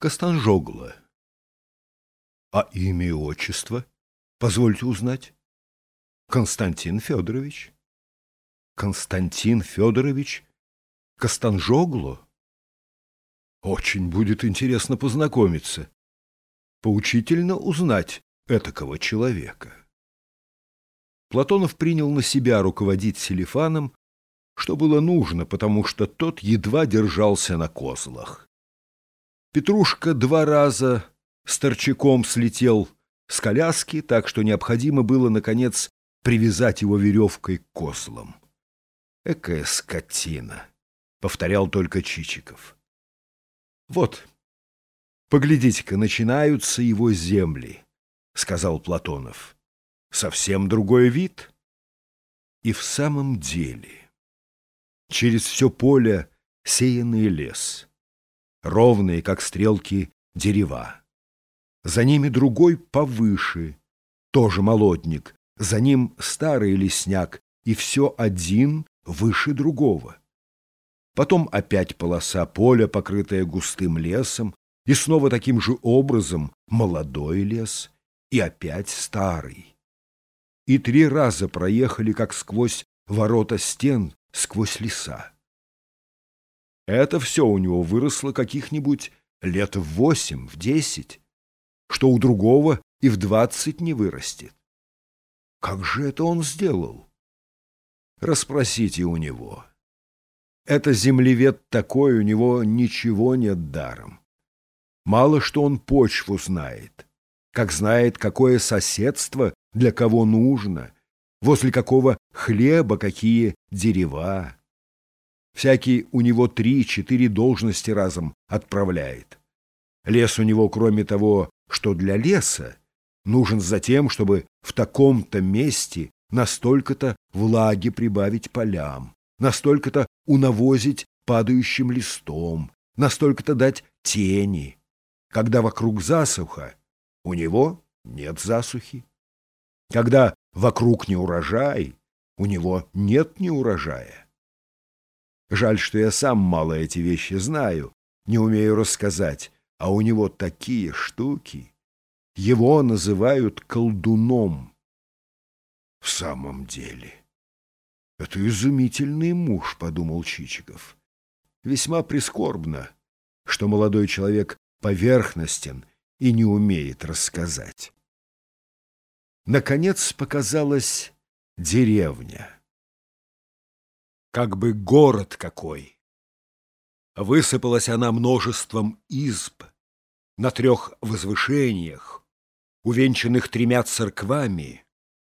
Костанжогло. А имя и отчество? Позвольте узнать. Константин Федорович. Константин Федорович Костанжогло? Очень будет интересно познакомиться. Поучительно узнать этакого человека. Платонов принял на себя руководить Селифаном, что было нужно, потому что тот едва держался на козлах. Петрушка два раза с торчаком слетел с коляски, так что необходимо было, наконец, привязать его веревкой к козлам. «Экая скотина!» — повторял только Чичиков. «Вот, поглядите-ка, начинаются его земли», — сказал Платонов. «Совсем другой вид». И в самом деле через все поле сеянный лес — ровные, как стрелки, дерева. За ними другой повыше, тоже молодник, за ним старый лесняк, и все один выше другого. Потом опять полоса поля, покрытая густым лесом, и снова таким же образом молодой лес, и опять старый. И три раза проехали, как сквозь ворота стен, сквозь леса. Это все у него выросло каких-нибудь лет в восемь, в десять, что у другого и в двадцать не вырастет. Как же это он сделал? Расспросите у него. Это землевед такой, у него ничего нет даром. Мало что он почву знает, как знает, какое соседство для кого нужно, возле какого хлеба какие дерева. Всякий у него три-четыре должности разом отправляет. Лес у него, кроме того, что для леса, нужен за тем, чтобы в таком-то месте настолько-то влаги прибавить полям, настолько-то унавозить падающим листом, настолько-то дать тени. Когда вокруг засуха, у него нет засухи. Когда вокруг неурожай, у него нет неурожая. Жаль, что я сам мало эти вещи знаю, не умею рассказать, а у него такие штуки. Его называют колдуном. В самом деле, это изумительный муж, подумал Чичиков. Весьма прискорбно, что молодой человек поверхностен и не умеет рассказать. Наконец показалась деревня как бы город какой. Высыпалась она множеством изб на трех возвышениях, увенчанных тремя церквами,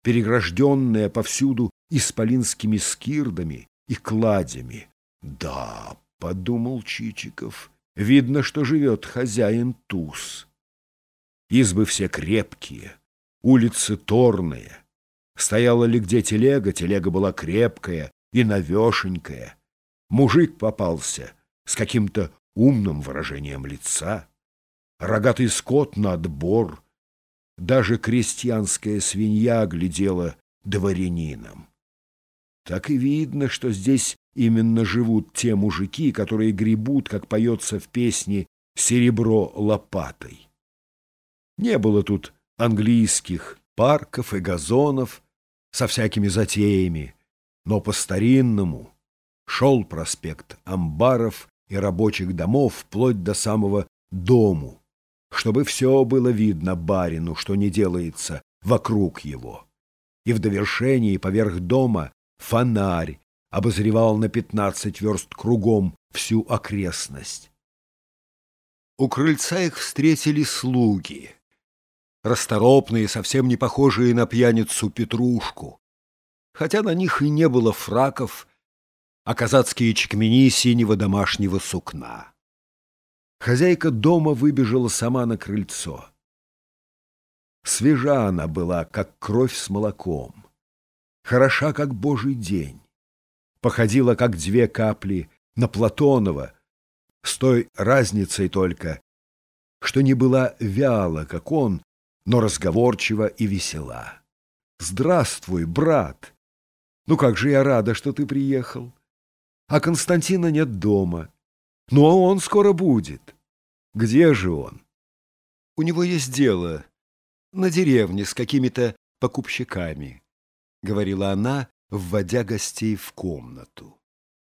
перегражденная повсюду исполинскими скирдами и кладями. «Да», — подумал Чичиков, — «видно, что живет хозяин Туз. Избы все крепкие, улицы торные. Стояла ли где телега, телега была крепкая, и навешенькая. Мужик попался с каким-то умным выражением лица. Рогатый скот на отбор. Даже крестьянская свинья глядела дворянином. Так и видно, что здесь именно живут те мужики, которые гребут, как поется в песне, серебро лопатой. Не было тут английских парков и газонов со всякими затеями, но по-старинному шел проспект амбаров и рабочих домов вплоть до самого дому, чтобы все было видно барину, что не делается вокруг его. И в довершении поверх дома фонарь обозревал на пятнадцать верст кругом всю окрестность. У крыльца их встретили слуги, расторопные, совсем не похожие на пьяницу Петрушку, хотя на них и не было фраков, а казацкие чекмени синего домашнего сукна. Хозяйка дома выбежала сама на крыльцо. Свежа она была, как кровь с молоком, хороша, как божий день, походила, как две капли, на Платонова, с той разницей только, что не была вяла, как он, но разговорчива и весела. «Здравствуй, брат!» Ну как же я рада, что ты приехал. А Константина нет дома. А он скоро будет. Где же он? У него есть дело на деревне с какими-то покупщиками, говорила она, вводя гостей в комнату.